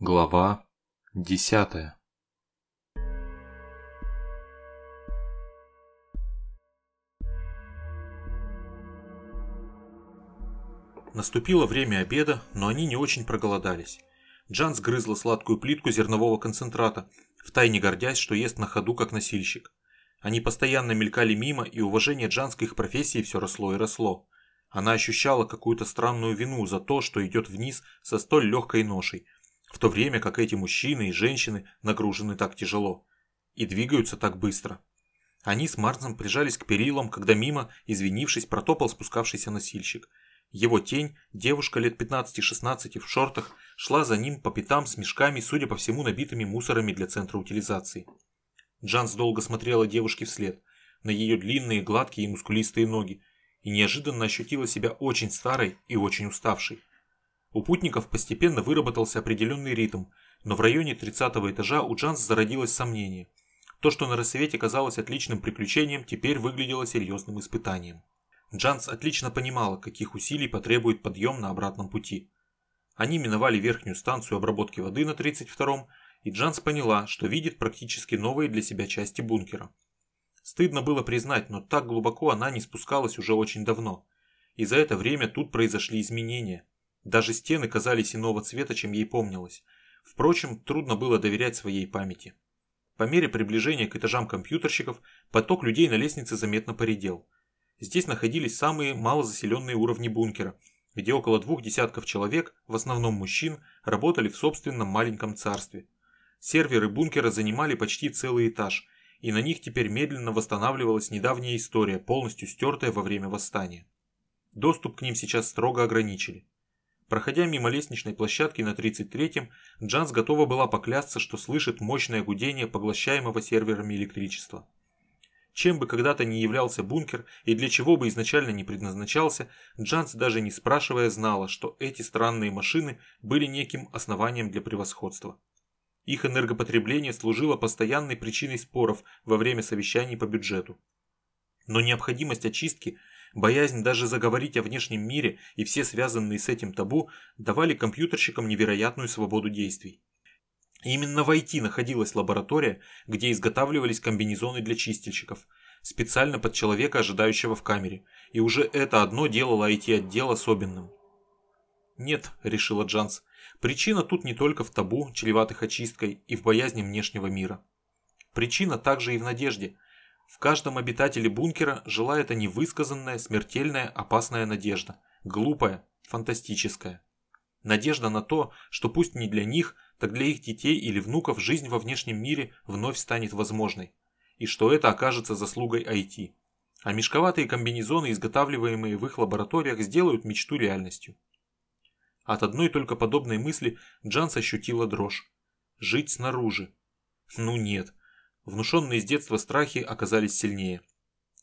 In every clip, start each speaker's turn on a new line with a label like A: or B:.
A: Глава десятая
B: Наступило время обеда, но они не очень проголодались. Джан сгрызла сладкую плитку зернового концентрата, втайне гордясь, что ест на ходу как носильщик. Они постоянно мелькали мимо, и уважение Джан к их профессии все росло и росло. Она ощущала какую-то странную вину за то, что идет вниз со столь легкой ношей, в то время как эти мужчины и женщины нагружены так тяжело и двигаются так быстро. Они с Марсом прижались к перилам, когда мимо, извинившись, протопал спускавшийся носильщик. Его тень, девушка лет 15-16 в шортах, шла за ним по пятам с мешками, судя по всему, набитыми мусорами для центра утилизации. Джанс долго смотрела девушке вслед, на ее длинные, гладкие и мускулистые ноги, и неожиданно ощутила себя очень старой и очень уставшей. У путников постепенно выработался определенный ритм, но в районе 30 этажа у Джанс зародилось сомнение. То, что на рассвете казалось отличным приключением, теперь выглядело серьезным испытанием. Джанс отлично понимала, каких усилий потребует подъем на обратном пути. Они миновали верхнюю станцию обработки воды на 32-м, и Джанс поняла, что видит практически новые для себя части бункера. Стыдно было признать, но так глубоко она не спускалась уже очень давно. И за это время тут произошли изменения. Даже стены казались иного цвета, чем ей помнилось. Впрочем, трудно было доверять своей памяти. По мере приближения к этажам компьютерщиков, поток людей на лестнице заметно поредел. Здесь находились самые малозаселенные уровни бункера, где около двух десятков человек, в основном мужчин, работали в собственном маленьком царстве. Серверы бункера занимали почти целый этаж, и на них теперь медленно восстанавливалась недавняя история, полностью стертая во время восстания. Доступ к ним сейчас строго ограничили. Проходя мимо лестничной площадки на 33-м, Джанс готова была поклясться, что слышит мощное гудение поглощаемого серверами электричества. Чем бы когда-то не являлся бункер и для чего бы изначально не предназначался, Джанс даже не спрашивая знала, что эти странные машины были неким основанием для превосходства. Их энергопотребление служило постоянной причиной споров во время совещаний по бюджету. Но необходимость очистки, боязнь даже заговорить о внешнем мире и все связанные с этим табу давали компьютерщикам невероятную свободу действий. Именно в IT находилась лаборатория, где изготавливались комбинезоны для чистильщиков, специально под человека, ожидающего в камере, и уже это одно делало IT-отдел особенным. «Нет», – решила Джанс, – «причина тут не только в табу, чреватых очисткой, и в боязни внешнего мира. Причина также и в надежде. В каждом обитателе бункера жила эта невысказанная, смертельная, опасная надежда, глупая, фантастическая. Надежда на то, что пусть не для них, так для их детей или внуков жизнь во внешнем мире вновь станет возможной, и что это окажется заслугой IT. А мешковатые комбинезоны, изготавливаемые в их лабораториях, сделают мечту реальностью. От одной только подобной мысли Джанс ощутила дрожь. Жить снаружи. Ну нет. Внушенные с детства страхи оказались сильнее.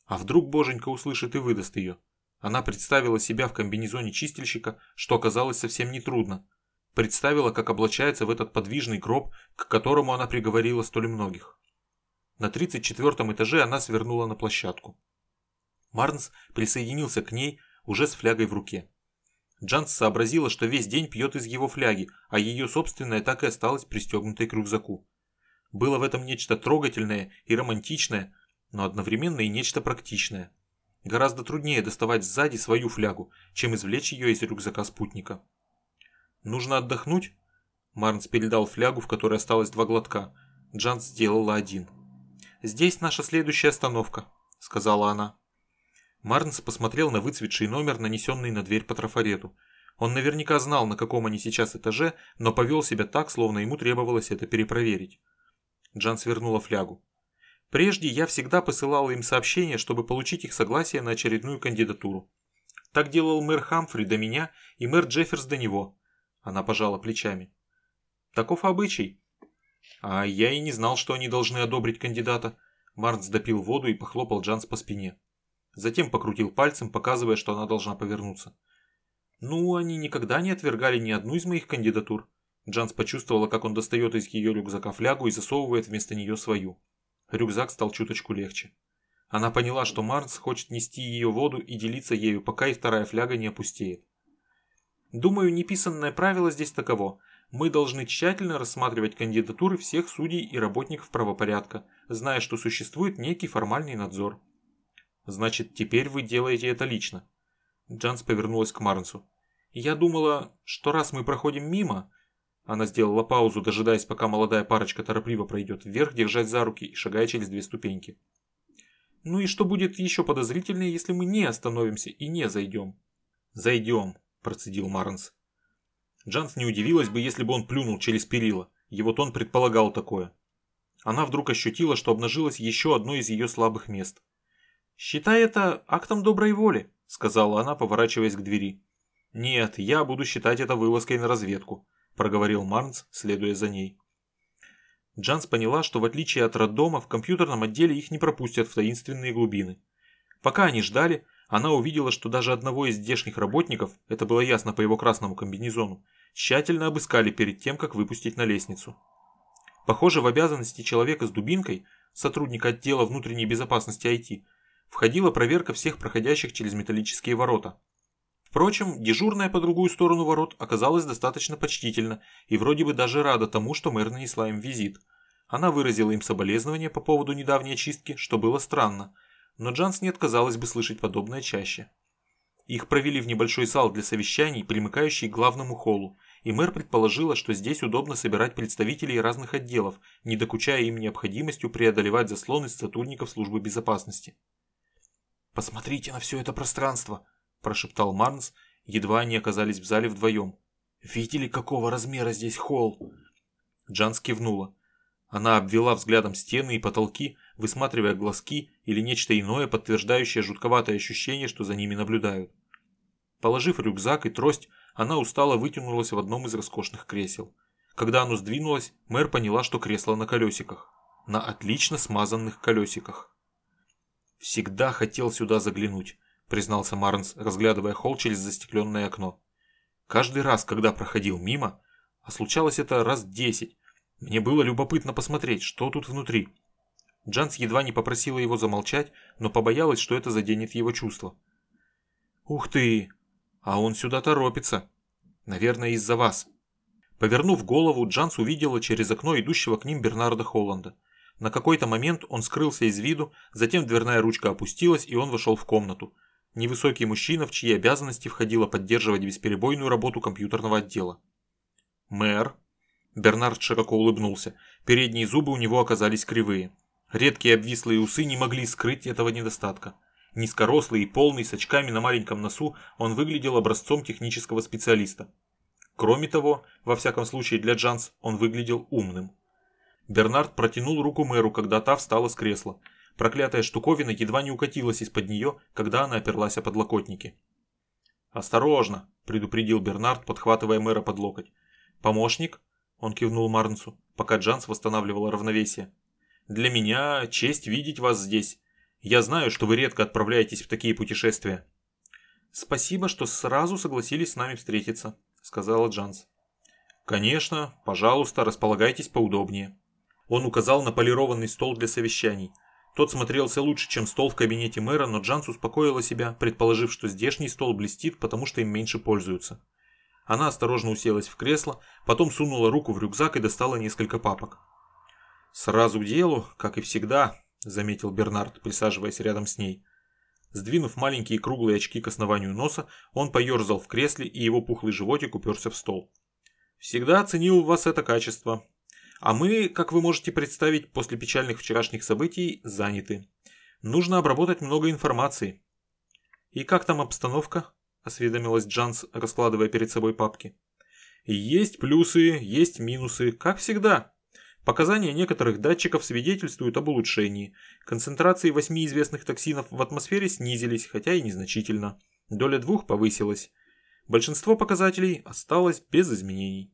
B: А вдруг боженька услышит и выдаст ее? Она представила себя в комбинезоне чистильщика, что оказалось совсем нетрудно. Представила, как облачается в этот подвижный гроб, к которому она приговорила столь многих. На 34 этаже она свернула на площадку. Марнс присоединился к ней уже с флягой в руке. Джанс сообразила, что весь день пьет из его фляги, а ее собственная так и осталась пристегнутой к рюкзаку. Было в этом нечто трогательное и романтичное, но одновременно и нечто практичное. Гораздо труднее доставать сзади свою флягу, чем извлечь ее из рюкзака спутника. «Нужно отдохнуть?» Марнс передал флягу, в которой осталось два глотка. Джанс сделала один. «Здесь наша следующая остановка», — сказала она. Марнс посмотрел на выцветший номер, нанесенный на дверь по трафарету. Он наверняка знал, на каком они сейчас этаже, но повел себя так, словно ему требовалось это перепроверить. Джан свернула флягу. Прежде я всегда посылала им сообщения, чтобы получить их согласие на очередную кандидатуру. Так делал мэр Хамфри до меня и мэр Джефферс до него. Она пожала плечами. Таков обычай. А я и не знал, что они должны одобрить кандидата. Марнс допил воду и похлопал Джанс по спине. Затем покрутил пальцем, показывая, что она должна повернуться. Ну, они никогда не отвергали ни одну из моих кандидатур. Джанс почувствовала, как он достает из ее рюкзака флягу и засовывает вместо нее свою. Рюкзак стал чуточку легче. Она поняла, что Марнс хочет нести ее воду и делиться ею, пока и вторая фляга не опустеет. Думаю, неписанное правило здесь таково. Мы должны тщательно рассматривать кандидатуры всех судей и работников правопорядка, зная, что существует некий формальный надзор. Значит, теперь вы делаете это лично. Джанс повернулась к Марнсу. Я думала, что раз мы проходим мимо... Она сделала паузу, дожидаясь, пока молодая парочка торопливо пройдет вверх, держась за руки и шагая через две ступеньки. Ну и что будет еще подозрительнее, если мы не остановимся и не зайдем? Зайдем, процедил Марнс. Джанс не удивилась бы, если бы он плюнул через перила. Его тон предполагал такое. Она вдруг ощутила, что обнажилось еще одно из ее слабых мест. «Считай это актом доброй воли», — сказала она, поворачиваясь к двери. «Нет, я буду считать это вылазкой на разведку», — проговорил Марнс, следуя за ней. Джанс поняла, что в отличие от роддома, в компьютерном отделе их не пропустят в таинственные глубины. Пока они ждали, она увидела, что даже одного из здешних работников, это было ясно по его красному комбинезону, тщательно обыскали перед тем, как выпустить на лестницу. Похоже, в обязанности человека с дубинкой, сотрудника отдела внутренней безопасности IT, входила проверка всех проходящих через металлические ворота. Впрочем, дежурная по другую сторону ворот оказалась достаточно почтительна и вроде бы даже рада тому, что мэр нанесла им визит. Она выразила им соболезнования по поводу недавней очистки, что было странно – но Джанс не отказалась бы слышать подобное чаще. Их провели в небольшой зал для совещаний, примыкающий к главному холлу, и мэр предположила, что здесь удобно собирать представителей разных отделов, не докучая им необходимостью преодолевать заслоны сотрудников службы безопасности. «Посмотрите на все это пространство», – прошептал Марнс, едва они оказались в зале вдвоем. «Видели, какого размера здесь холл?» Джанс кивнула. Она обвела взглядом стены и потолки, высматривая глазки или нечто иное, подтверждающее жутковатое ощущение, что за ними наблюдают. Положив рюкзак и трость, она устало вытянулась в одном из роскошных кресел. Когда оно сдвинулось, мэр поняла, что кресло на колесиках. На отлично смазанных колесиках. «Всегда хотел сюда заглянуть», – признался Марнс, разглядывая холл через застекленное окно. «Каждый раз, когда проходил мимо, а случалось это раз десять, мне было любопытно посмотреть, что тут внутри. Джанс едва не попросила его замолчать, но побоялась, что это заденет его чувства. «Ух ты! А он сюда торопится. Наверное, из-за вас». Повернув голову, Джанс увидела через окно идущего к ним Бернарда Холланда. На какой-то момент он скрылся из виду, затем дверная ручка опустилась, и он вошел в комнату. Невысокий мужчина, в чьи обязанности входило поддерживать бесперебойную работу компьютерного отдела. «Мэр», Бернард широко улыбнулся. Передние зубы у него оказались кривые. Редкие обвислые усы не могли скрыть этого недостатка. Низкорослый и полный, с очками на маленьком носу, он выглядел образцом технического специалиста. Кроме того, во всяком случае для Джанс, он выглядел умным. Бернард протянул руку мэру, когда та встала с кресла. Проклятая штуковина едва не укатилась из-под нее, когда она оперлась о подлокотники. «Осторожно!» – предупредил Бернард, подхватывая мэра под локоть. «Помощник?» Он кивнул Марнсу, пока Джанс восстанавливала равновесие. «Для меня честь видеть вас здесь. Я знаю, что вы редко отправляетесь в такие путешествия». «Спасибо, что сразу согласились с нами встретиться», — сказала Джанс. «Конечно, пожалуйста, располагайтесь поудобнее». Он указал на полированный стол для совещаний. Тот смотрелся лучше, чем стол в кабинете мэра, но Джанс успокоила себя, предположив, что здешний стол блестит, потому что им меньше пользуются. Она осторожно уселась в кресло, потом сунула руку в рюкзак и достала несколько папок. «Сразу к делу, как и всегда», – заметил Бернард, присаживаясь рядом с ней. Сдвинув маленькие круглые очки к основанию носа, он поерзал в кресле, и его пухлый животик уперся в стол. «Всегда оценил у вас это качество. А мы, как вы можете представить, после печальных вчерашних событий, заняты. Нужно обработать много информации». «И как там обстановка?» – осведомилась Джанс, раскладывая перед собой папки. «Есть плюсы, есть минусы, как всегда. Показания некоторых датчиков свидетельствуют об улучшении. Концентрации восьми известных токсинов в атмосфере снизились, хотя и незначительно. Доля двух повысилась. Большинство показателей осталось без изменений».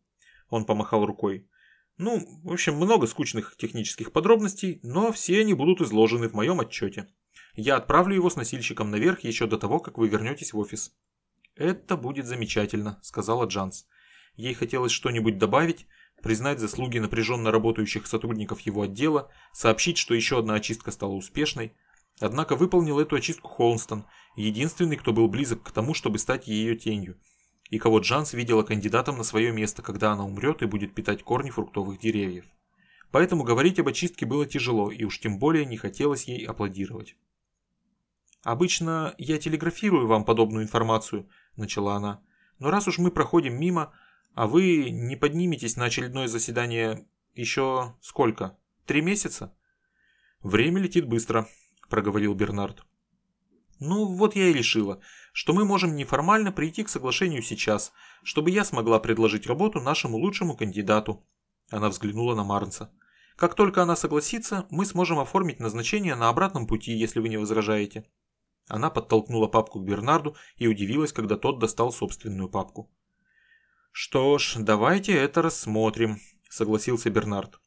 B: Он помахал рукой. Ну, в общем, много скучных технических подробностей, но все они будут изложены в моем отчете. Я отправлю его с носильщиком наверх еще до того, как вы вернетесь в офис. «Это будет замечательно», – сказала Джанс. Ей хотелось что-нибудь добавить, признать заслуги напряженно работающих сотрудников его отдела, сообщить, что еще одна очистка стала успешной. Однако выполнил эту очистку Холнстон, единственный, кто был близок к тому, чтобы стать ее тенью. И кого Джанс видела кандидатом на свое место, когда она умрет и будет питать корни фруктовых деревьев. Поэтому говорить об очистке было тяжело, и уж тем более не хотелось ей аплодировать. «Обычно я телеграфирую вам подобную информацию», – начала она. «Но раз уж мы проходим мимо, а вы не подниметесь на очередное заседание еще сколько? Три месяца?» «Время летит быстро», – проговорил Бернард. «Ну, вот я и решила, что мы можем неформально прийти к соглашению сейчас, чтобы я смогла предложить работу нашему лучшему кандидату». Она взглянула на Марнса. «Как только она согласится, мы сможем оформить назначение на обратном пути, если вы не возражаете». Она подтолкнула папку к Бернарду и удивилась, когда тот достал собственную папку. «Что ж, давайте это рассмотрим», – согласился Бернард.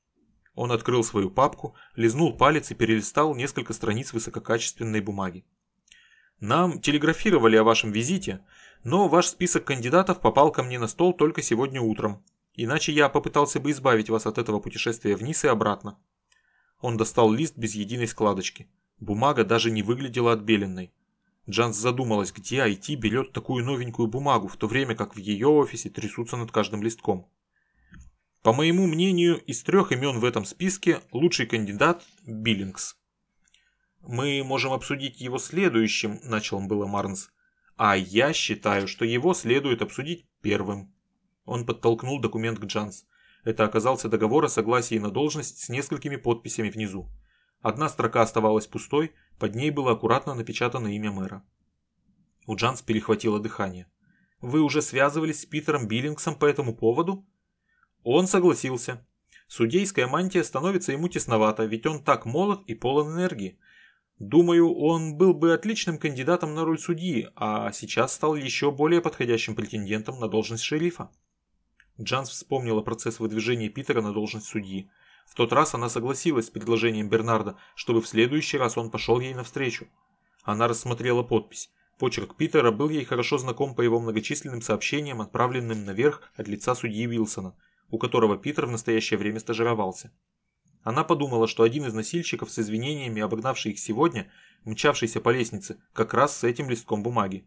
B: Он открыл свою папку, лизнул палец и перелистал несколько страниц высококачественной бумаги. «Нам телеграфировали о вашем визите, но ваш список кандидатов попал ко мне на стол только сегодня утром. Иначе я попытался бы избавить вас от этого путешествия вниз и обратно». Он достал лист без единой складочки. Бумага даже не выглядела отбеленной. Джанс задумалась, где IT берет такую новенькую бумагу, в то время как в ее офисе трясутся над каждым листком. По моему мнению, из трех имен в этом списке лучший кандидат – Биллингс. «Мы можем обсудить его следующим», – начал было Марнс. «А я считаю, что его следует обсудить первым». Он подтолкнул документ к Джанс. Это оказался договор о согласии на должность с несколькими подписями внизу. Одна строка оставалась пустой, под ней было аккуратно напечатано имя мэра. У Джанс перехватило дыхание. «Вы уже связывались с Питером Биллингсом по этому поводу?» Он согласился. Судейская мантия становится ему тесновато, ведь он так молод и полон энергии. Думаю, он был бы отличным кандидатом на роль судьи, а сейчас стал еще более подходящим претендентом на должность шерифа. Джанс вспомнила процесс выдвижения Питера на должность судьи. В тот раз она согласилась с предложением Бернарда, чтобы в следующий раз он пошел ей навстречу. Она рассмотрела подпись. Почерк Питера был ей хорошо знаком по его многочисленным сообщениям, отправленным наверх от лица судьи Уилсона, у которого Питер в настоящее время стажировался. Она подумала, что один из носильщиков с извинениями, обогнавший их сегодня, мчавшийся по лестнице, как раз с этим листком бумаги.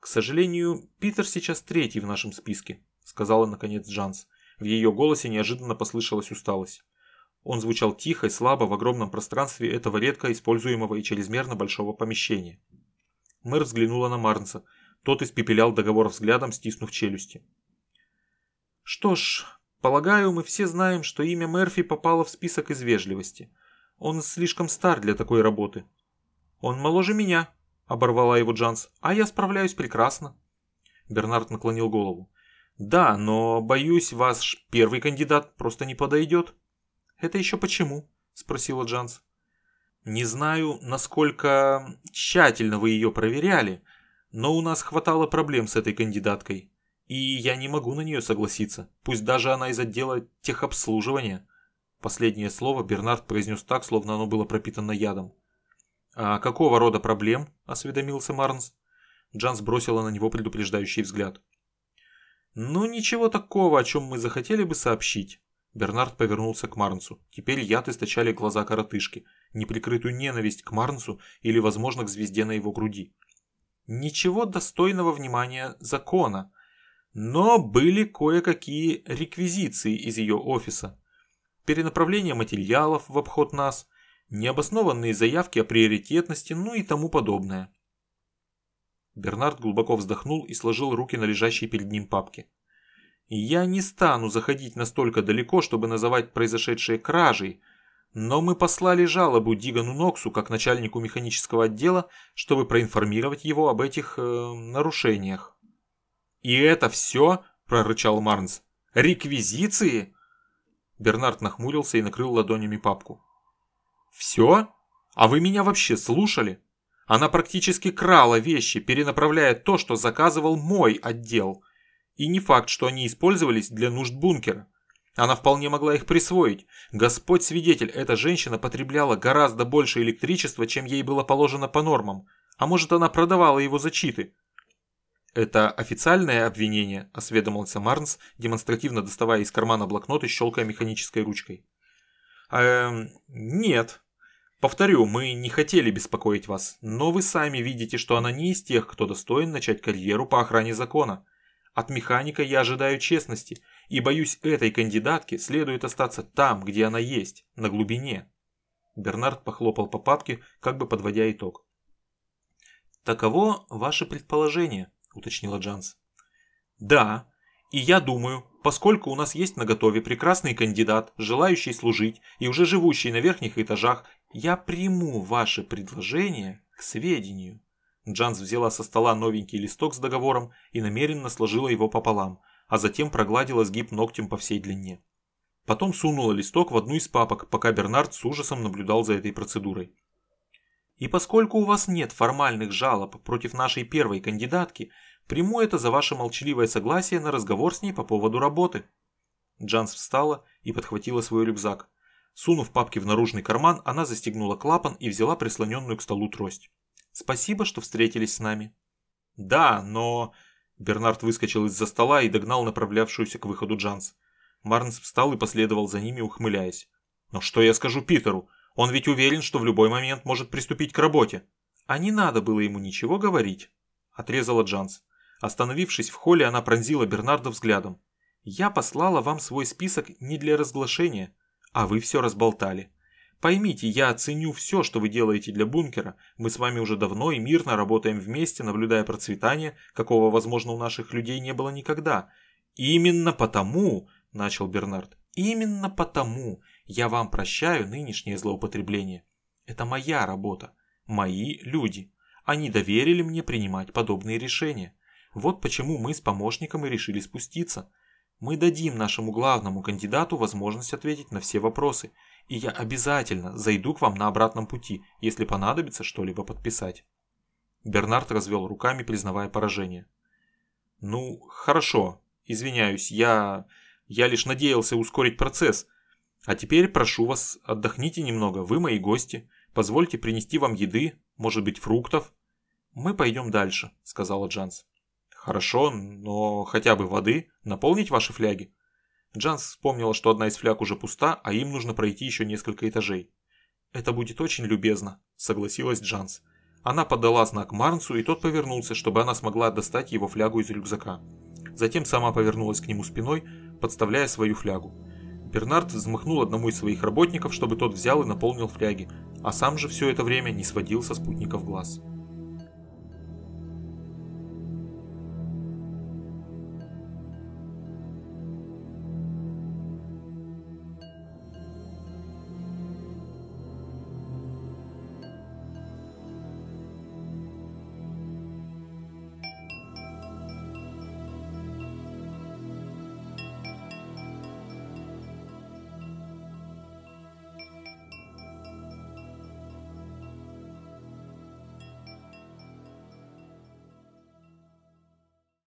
B: «К сожалению, Питер сейчас третий в нашем списке», — сказала наконец Джанс. В ее голосе неожиданно послышалась усталость. Он звучал тихо и слабо в огромном пространстве этого редко используемого и чрезмерно большого помещения. Мэр взглянула на Марнса. Тот испепелял договор взглядом, стиснув челюсти. «Что ж, полагаю, мы все знаем, что имя Мерфи попало в список из вежливости. Он слишком стар для такой работы». «Он моложе меня», — оборвала его Джанс, — «а я справляюсь прекрасно». Бернард наклонил голову. Да, но, боюсь, ваш первый кандидат просто не подойдет. Это еще почему? Спросила Джанс. Не знаю, насколько тщательно вы ее проверяли, но у нас хватало проблем с этой кандидаткой. И я не могу на нее согласиться, пусть даже она из отдела техобслуживания. Последнее слово Бернард произнес так, словно оно было пропитано ядом. «А какого рода проблем?» – осведомился Марнс. Джанс бросила на него предупреждающий взгляд. «Ну, ничего такого, о чем мы захотели бы сообщить». Бернард повернулся к Марнсу. Теперь яд источали глаза коротышки, неприкрытую ненависть к Марнсу или, возможно, к звезде на его груди. Ничего достойного внимания закона. Но были кое-какие реквизиции из ее офиса. Перенаправление материалов в обход нас, необоснованные заявки о приоритетности, ну и тому подобное. Бернард глубоко вздохнул и сложил руки на лежащей перед ним папке. «Я не стану заходить настолько далеко, чтобы называть произошедшее кражей, но мы послали жалобу Дигану Ноксу как начальнику механического отдела, чтобы проинформировать его об этих э, нарушениях». «И это все?» – прорычал Марнс. «Реквизиции?» Бернард нахмурился и накрыл ладонями папку. «Все? А вы меня вообще слушали?» Она практически крала вещи, перенаправляя то, что заказывал мой отдел. И не факт, что они использовались для нужд бункера. Она вполне могла их присвоить. Господь свидетель, эта женщина потребляла гораздо больше электричества, чем ей было положено по нормам. А может она продавала его за читы? «Это официальное обвинение?» – осведомился Марнс, демонстративно доставая из кармана блокнот и щелкая механической ручкой. «Эм, нет», Повторю, мы не хотели беспокоить вас, но вы сами видите, что она не из тех, кто достоин начать карьеру по охране закона. От механика я ожидаю честности, и боюсь, этой кандидатке следует остаться там, где она есть, на глубине. Бернард похлопал по папке, как бы подводя итог. «Таково ваше предположение», – уточнила Джанс. «Да, и я думаю, поскольку у нас есть на готове прекрасный кандидат, желающий служить и уже живущий на верхних этажах, я приму ваше предложение к сведению». Джанс взяла со стола новенький листок с договором и намеренно сложила его пополам, а затем прогладила сгиб ногтем по всей длине. Потом сунула листок в одну из папок, пока Бернард с ужасом наблюдал за этой процедурой. И поскольку у вас нет формальных жалоб против нашей первой кандидатки, приму это за ваше молчаливое согласие на разговор с ней по поводу работы. Джанс встала и подхватила свой рюкзак. Сунув папки в наружный карман, она застегнула клапан и взяла прислоненную к столу трость. «Спасибо, что встретились с нами». «Да, но...» Бернард выскочил из-за стола и догнал направлявшуюся к выходу Джанс. Марнс встал и последовал за ними, ухмыляясь. «Но что я скажу Питеру? Он ведь уверен, что в любой момент может приступить к работе». «А не надо было ему ничего говорить», – отрезала Джанс. Остановившись в холле, она пронзила Бернарда взглядом. «Я послала вам свой список не для разглашения, а вы все разболтали. Поймите, я оценю все, что вы делаете для бункера. Мы с вами уже давно и мирно работаем вместе, наблюдая процветание, какого, возможно, у наших людей не было никогда. Именно потому, начал Бернард, именно потому я вам прощаю нынешнее злоупотребление. Это моя работа, мои люди. Они доверили мне принимать подобные решения. Вот почему мы с помощником и решили спуститься. Мы дадим нашему главному кандидату возможность ответить на все вопросы, и я обязательно зайду к вам на обратном пути, если понадобится что-либо подписать. Бернард развел руками, признавая поражение. «Ну, хорошо. Извиняюсь, я... я лишь надеялся ускорить процесс. А теперь прошу вас, отдохните немного, вы мои гости. Позвольте принести вам еды, может быть, фруктов». «Мы пойдем дальше», — сказала Джанс. «Хорошо, но хотя бы воды. Наполнить ваши фляги?» Джанс вспомнила, что одна из фляг уже пуста, а им нужно пройти еще несколько этажей. «Это будет очень любезно», — согласилась Джанс. Она подала знак Марнсу, и тот повернулся, чтобы она смогла достать его флягу из рюкзака. Затем сама повернулась к нему спиной, подставляя свою флягу. Бернард взмахнул одному из своих работников, чтобы тот взял и наполнил фляги, а сам же все это время не сводил со спутников глаз.